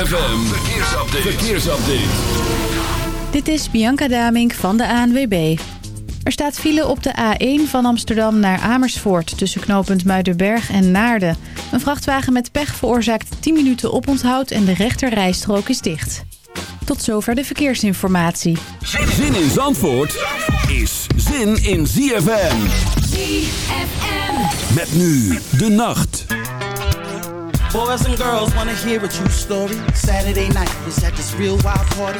ZFM, verkeersupdate. verkeersupdate. Dit is Bianca Damink van de ANWB. Er staat file op de A1 van Amsterdam naar Amersfoort... tussen knooppunt Muidenberg en Naarden. Een vrachtwagen met pech veroorzaakt 10 minuten oponthoud... en de rechterrijstrook is dicht. Tot zover de verkeersinformatie. Zin in Zandvoort is zin in ZFM. ZFM. Met nu de nacht. Boys and girls wanna hear a true story. Saturday night was at this real wild party.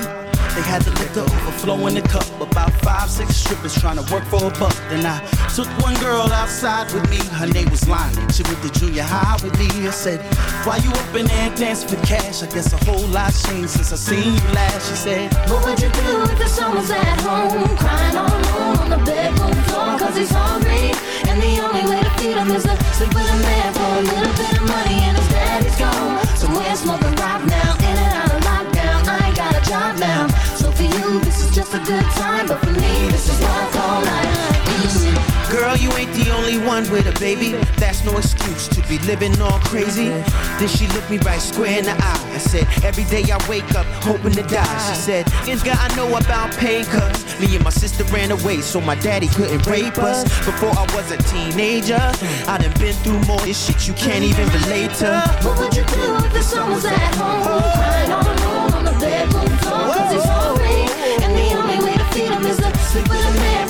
They had the liquor overflow in the cup. About five, six strippers trying to work for a buck. Then I took one girl outside with me. Her name was Lonnie. She went to junior high with me. I said, Why you up in there dancing for cash? I guess a whole lot changed since I seen you last. She said, What would you do if the son was at home? Crying all alone on the bedroom floor cause he's hungry. And the only way to feed him is to sleep with a man for a little bit of money. And gone. Somewhere smoking rock now. In and out of lockdown. I ain't got a job now So for you, this is just a good time, but for me, this is love all night. Girl, you ain't the only one with a baby. That's no excuse to be living all crazy. Then she looked me right square in the eye. I said, Every day I wake up hoping to die. She said, It's I know about pain, cuz me and my sister ran away so my daddy couldn't rape us. Before I was a teenager, I done been through more this shit you can't even relate to. What would you do if the son was at home? Crying all alone on the bedroom floor, cause he's hungry. And the only way to feed him is to sleep with a man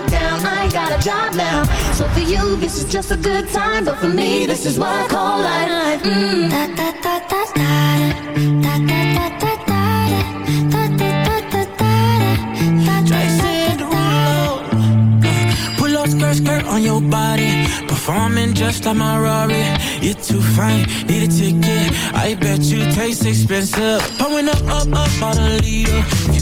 Got a job now. So for you, this is just a good time. But for me, this is what I call life. Mm. Da, da, da, da, da, da, da, da, da, skirt, skirt on your body. Performing just like my Rari. You're too fine, need a ticket. I bet you taste expensive. Pouring up, up, up on a leader. You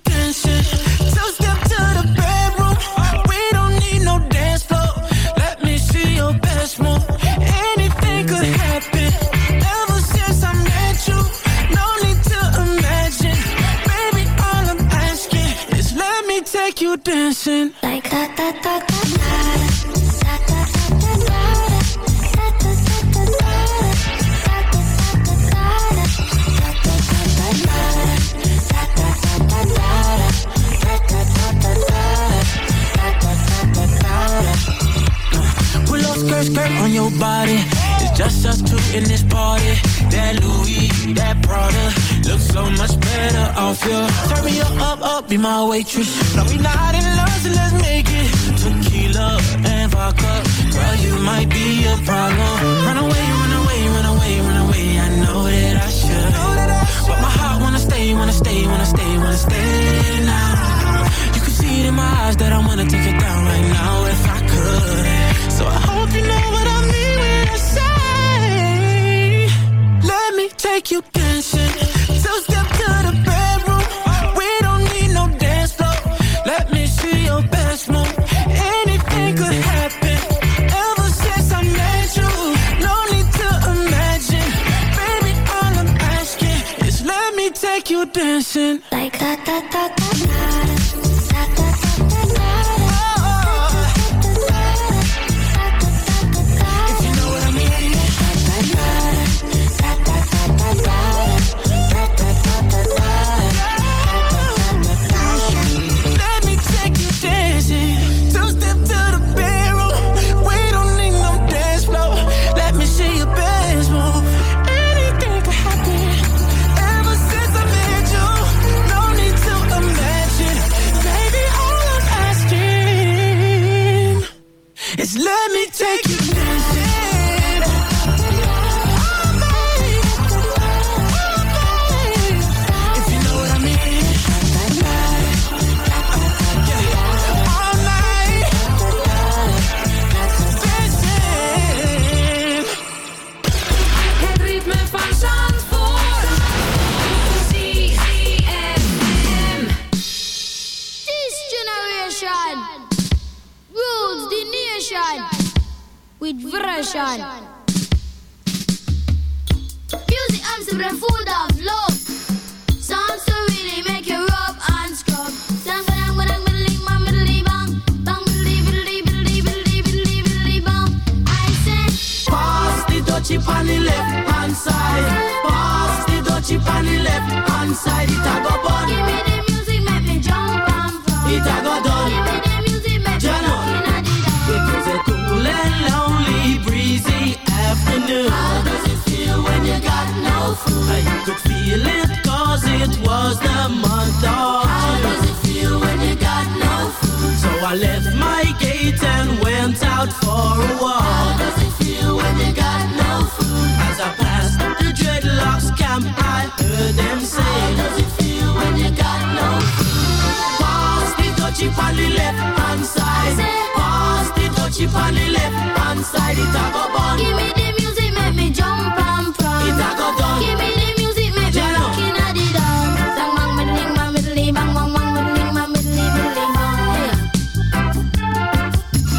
it on the left hand side, it a go bun. Give me the music, make me jump and prance. It a go done. Give me the music, make me rock inna the dance. Bang bang, middling, bang middling, bang bang, bang middling, bang middling, middling, bang.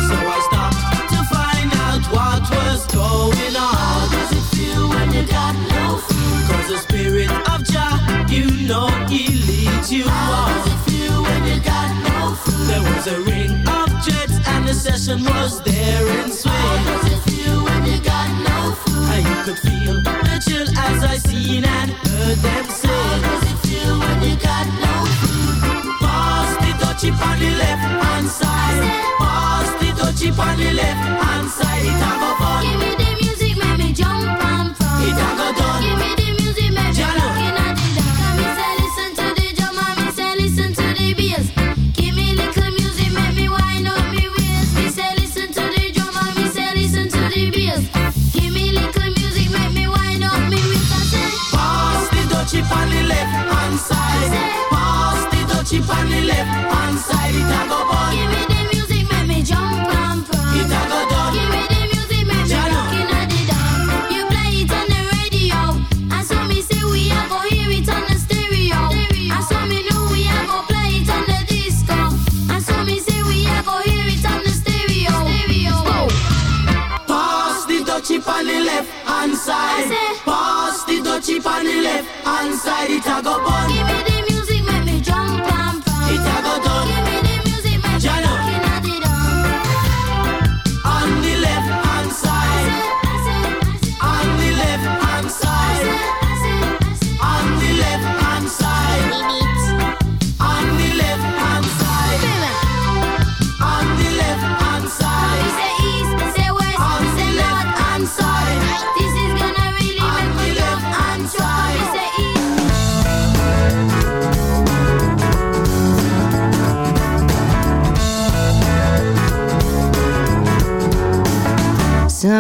So I stopped to find out what was going on. How does it feel when you got no fear? Cause the spirit of Jah, you know, he leads you How on. How does it feel when you got no food? There was a recession was there and swing. How does it feel when you got no food? How you could feel the chill as I seen and heard them say. How does it feel when you got no food? Pass the Dutchie on the left hand side. Pass the Dutchie on the left hand side. It have a fun. Give me the music, make me jump and from. It have a done. Give me I go burn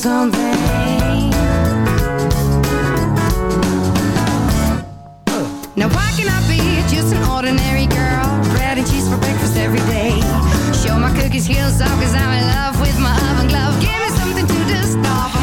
something. Now why can I be just an ordinary girl? Bread and cheese for breakfast every day. Show my cookies heels off cause I'm in love with my oven glove. Give me something to dust off.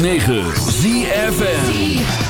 106.9 ZFN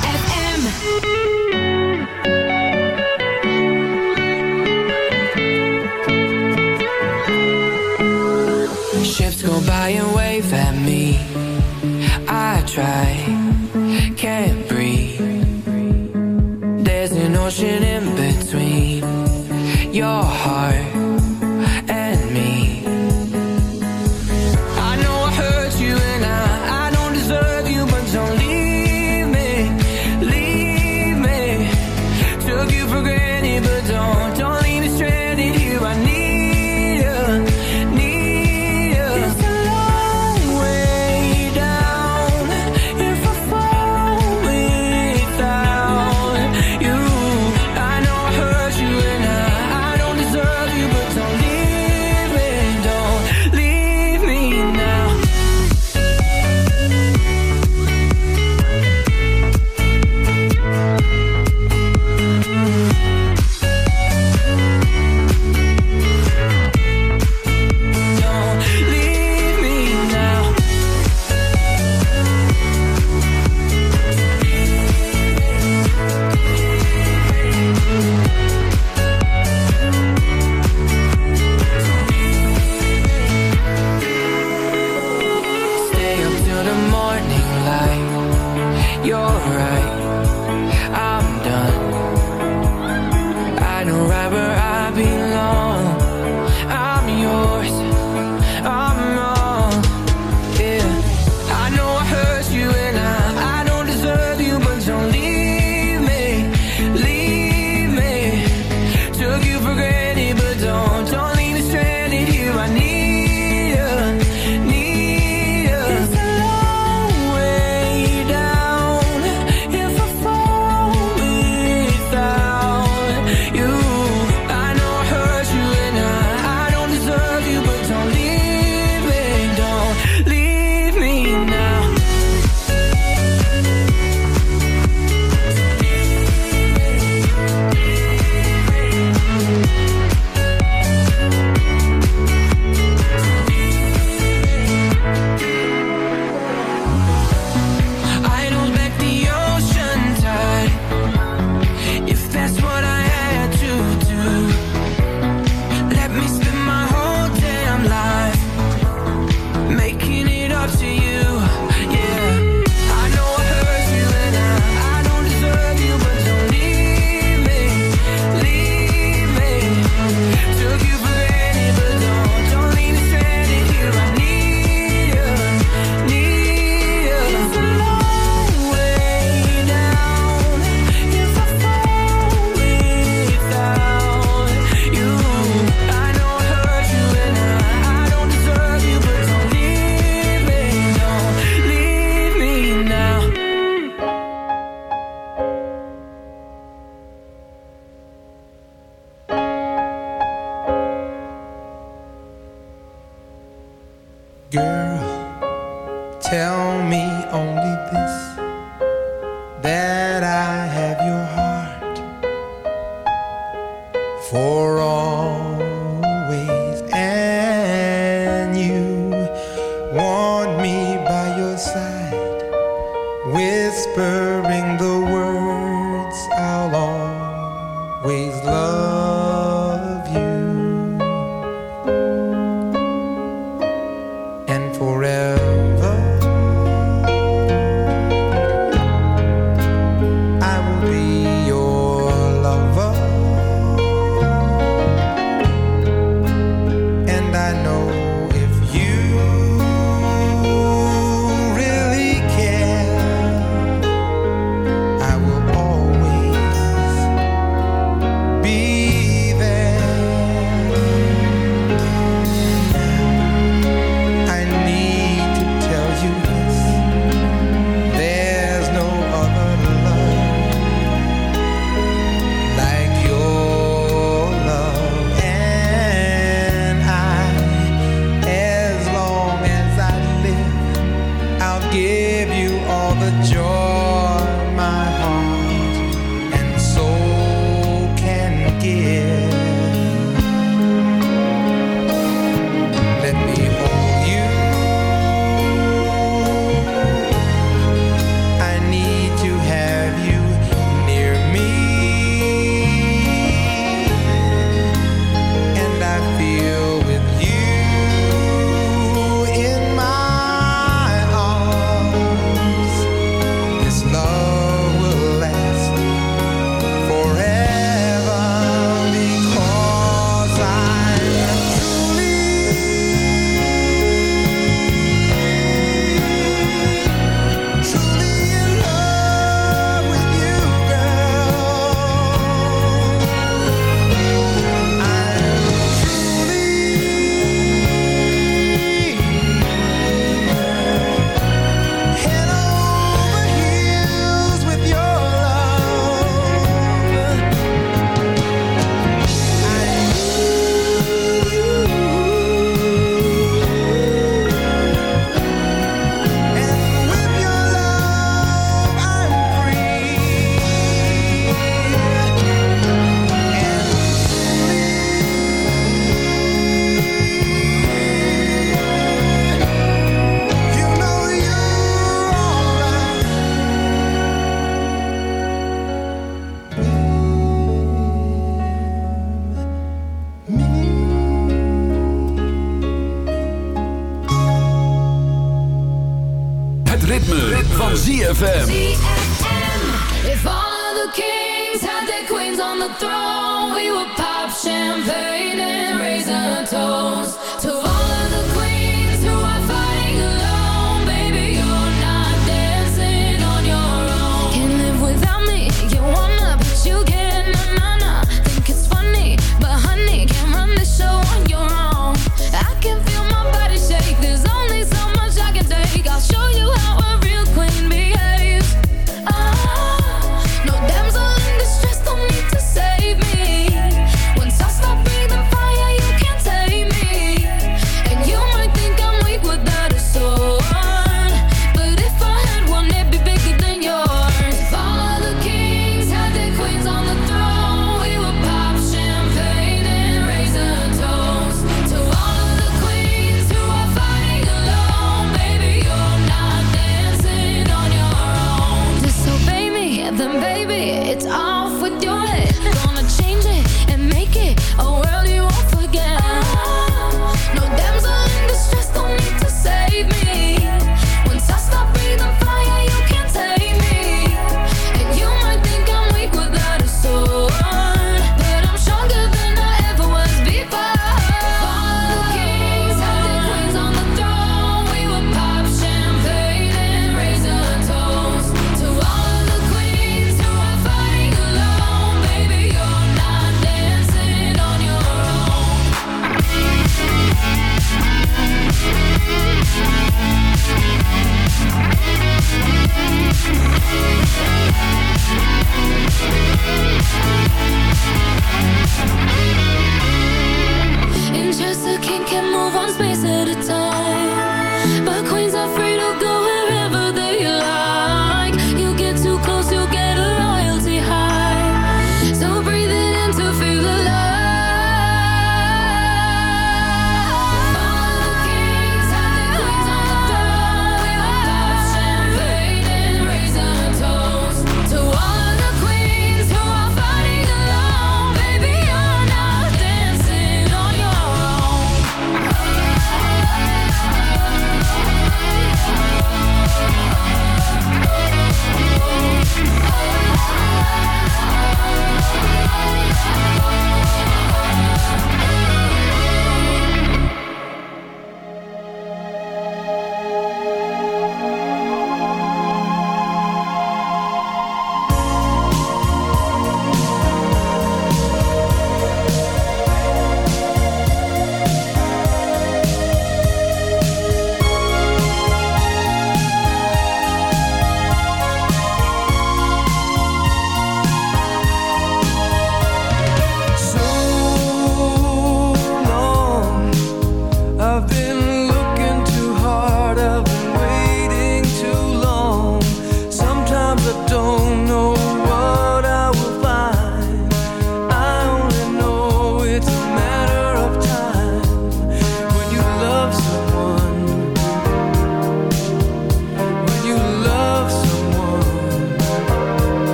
time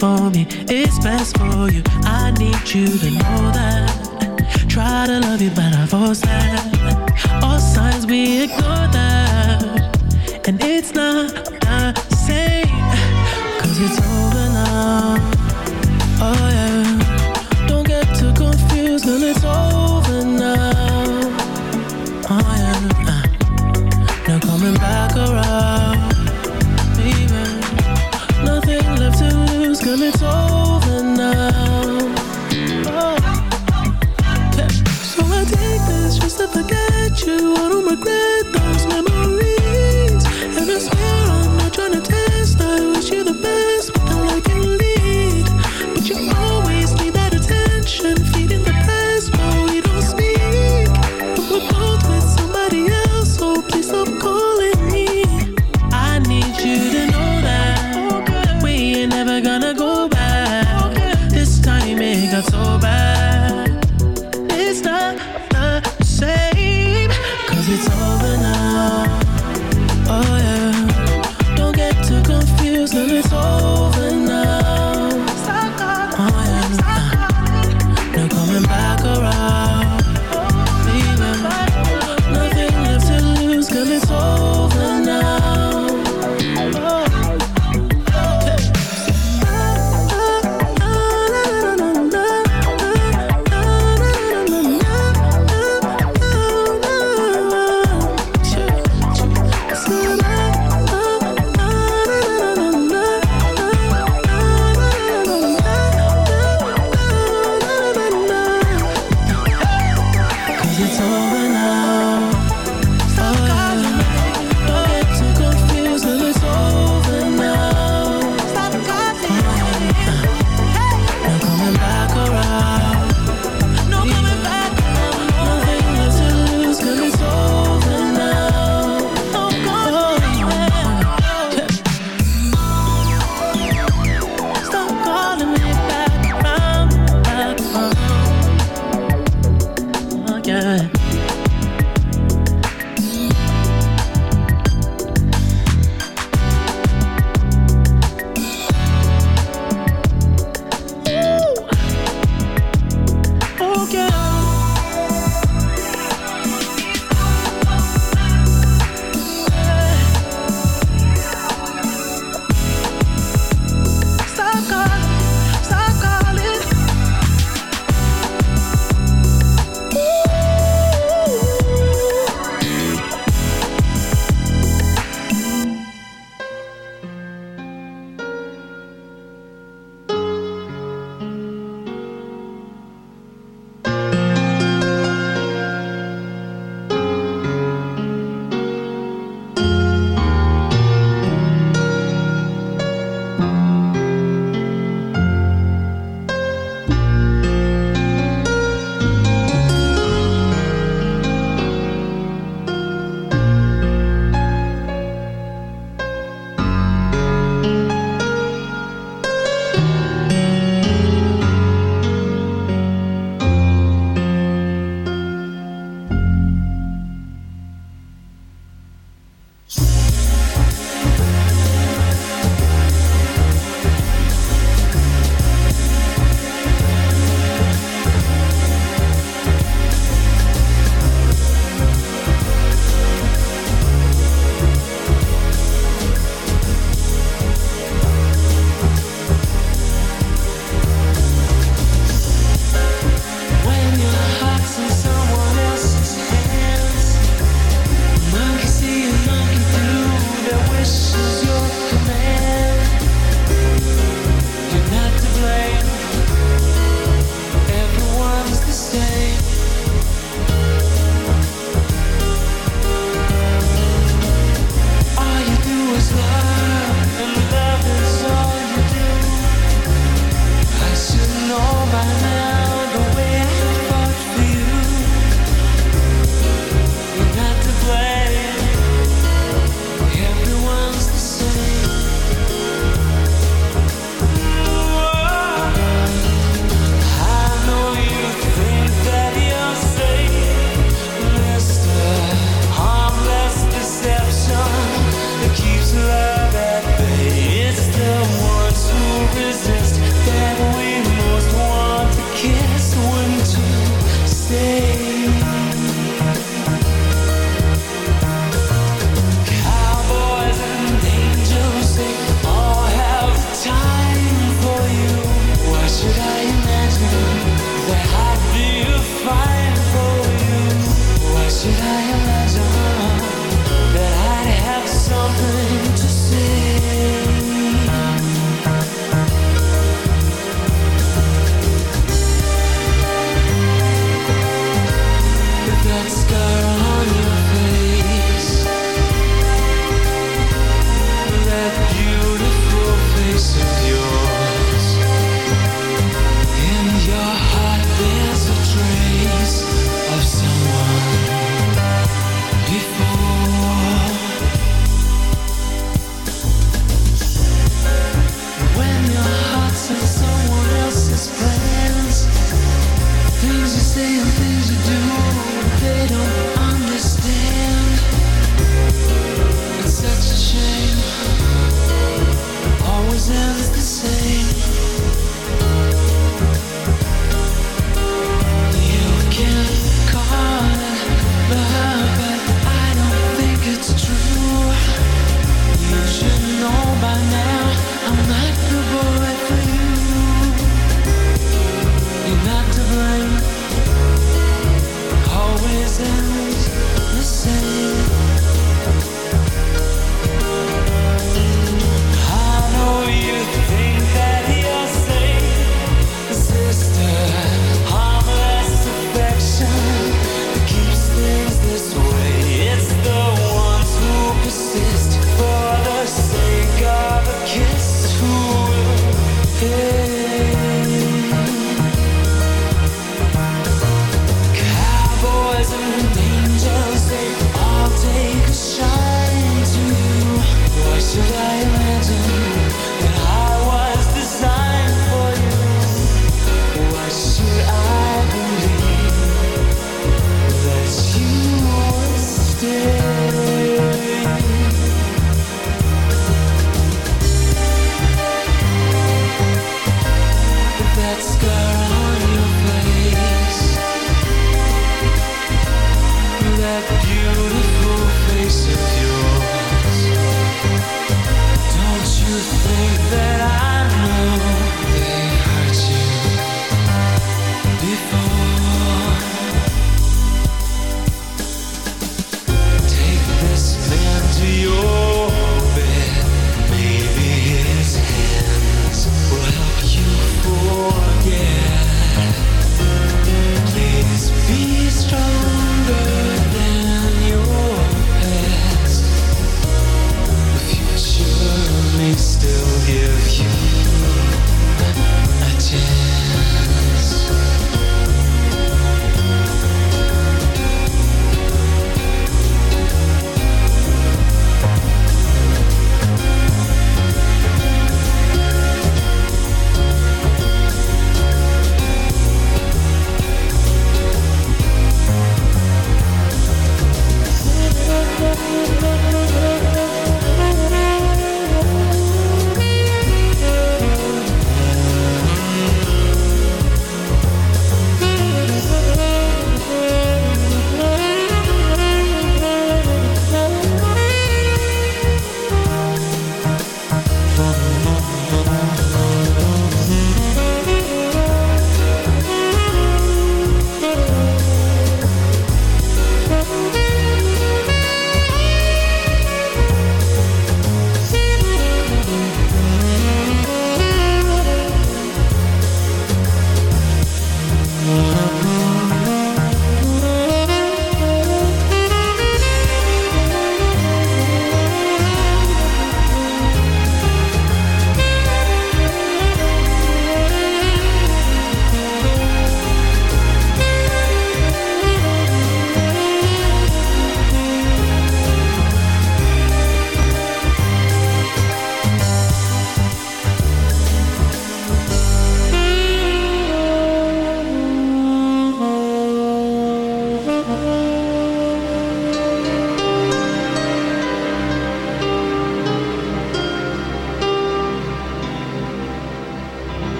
for me, it's best for you. I need you to know that. Try to love you, but I force that. All signs we ignore that, and it's not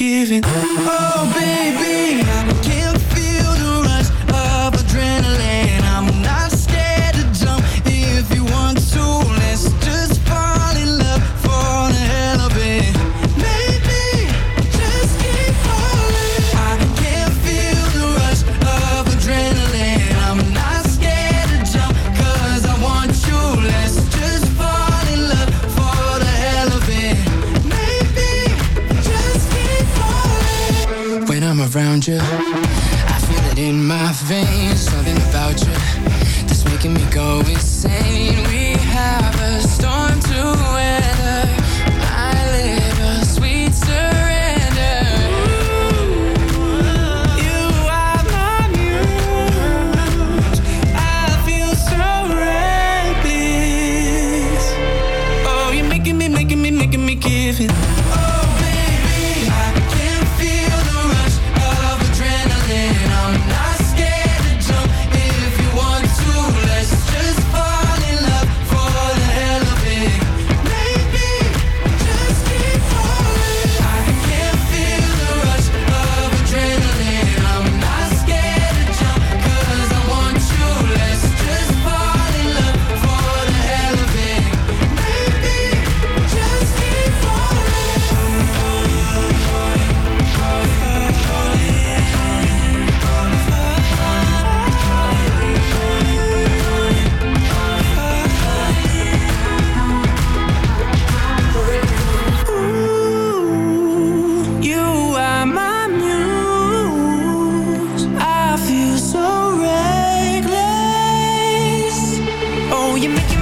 Oh, baby, I can you make it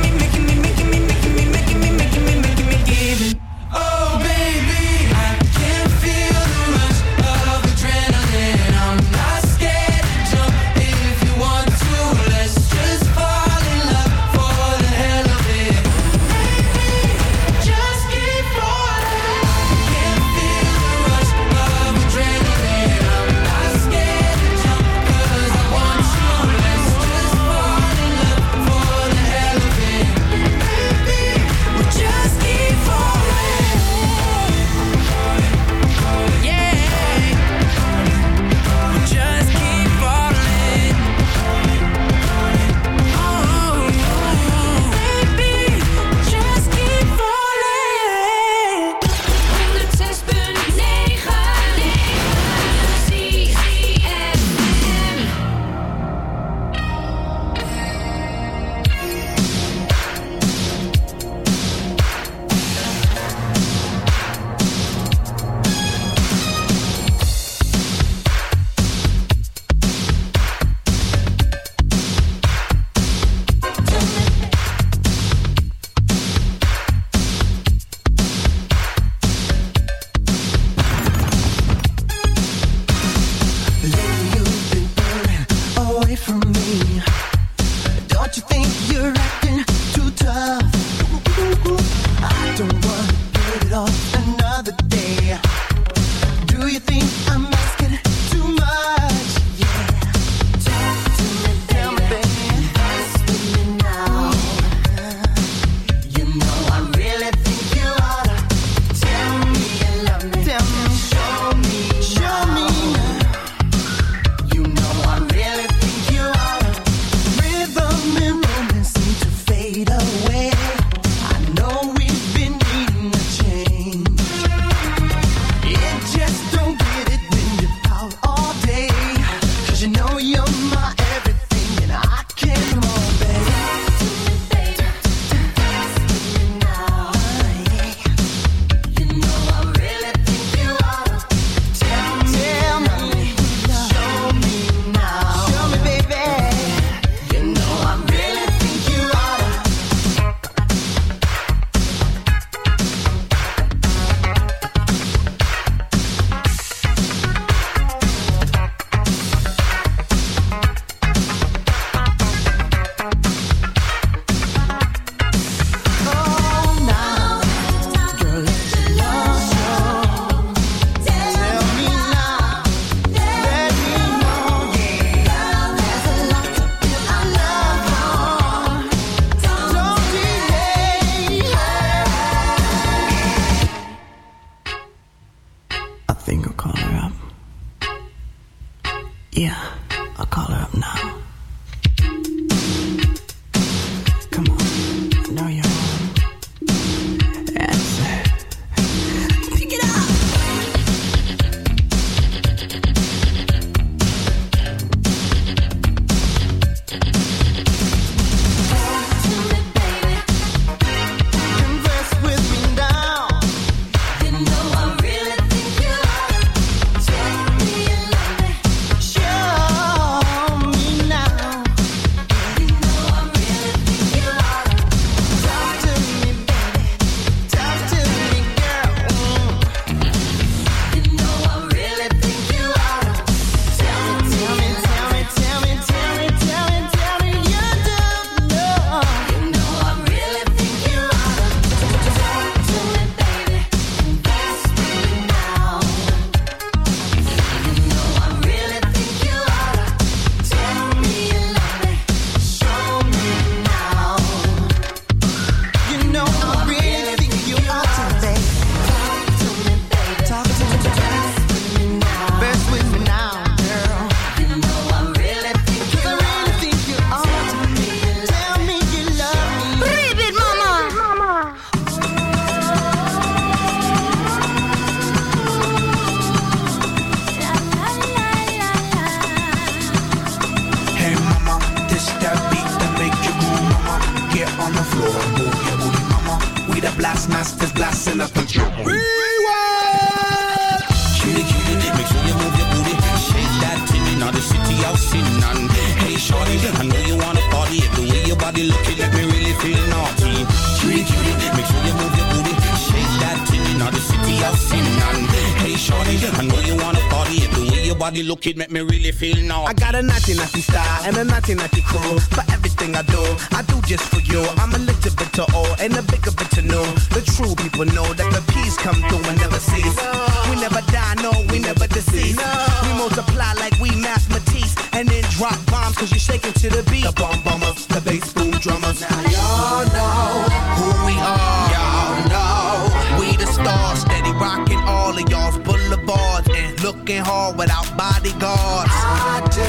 y'all's and looking hard without bodyguards. I do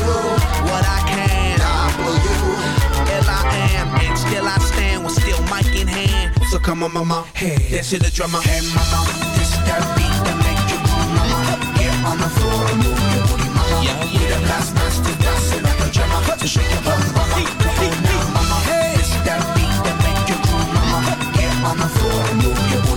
what I can. W L I am, and still I stand with still mic in hand. So come on, mama, hey, dance to the drummer. Hey, mama, this that beat that make you move, mama. Get on the floor and move your booty, mama. Yeah, yeah. We the last master dancing like a drummer. So shake your bum, mama. Come on now, mama. Hey, this that beat that make you move, mama. Get on the floor and move your booty,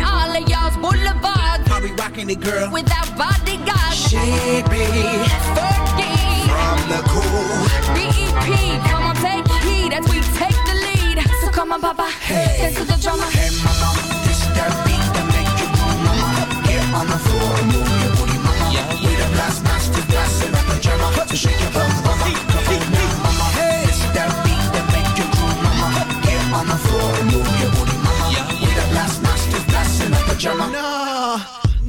how we rocking it, girl. Without bodyguards, She be Fergie, from the cool. BEP, come on, take heed as we take the lead. So come on, Papa, dance to the drummer. Hey mama, this that beat that make you move, mama. Get on the floor and move your booty, mama. We the blast masters blasting up the drummer. So shake your bum, mama. Come on now, mama. This that beat that make you move, mama. Get on the floor and move your booty, mama. We the blast masters blasting up the drummer. Nah,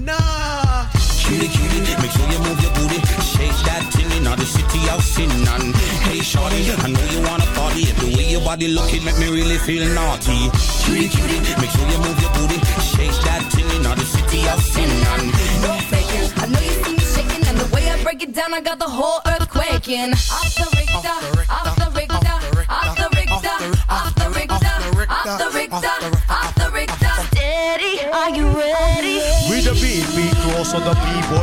nah. Cutie, cutie, make sure you move your booty. Shake that tinny, now the city of sin. And hey, shorty, I know you wanna party. The way your body looking make me really feel naughty. Cutie, cutie, make sure you move your booty. Shake that tinny, now the city of sin. And No faking, I know you see me shaking, and the way I break it down, I got the whole earth quaking. Off the Richter, off the Richter, off the Richter,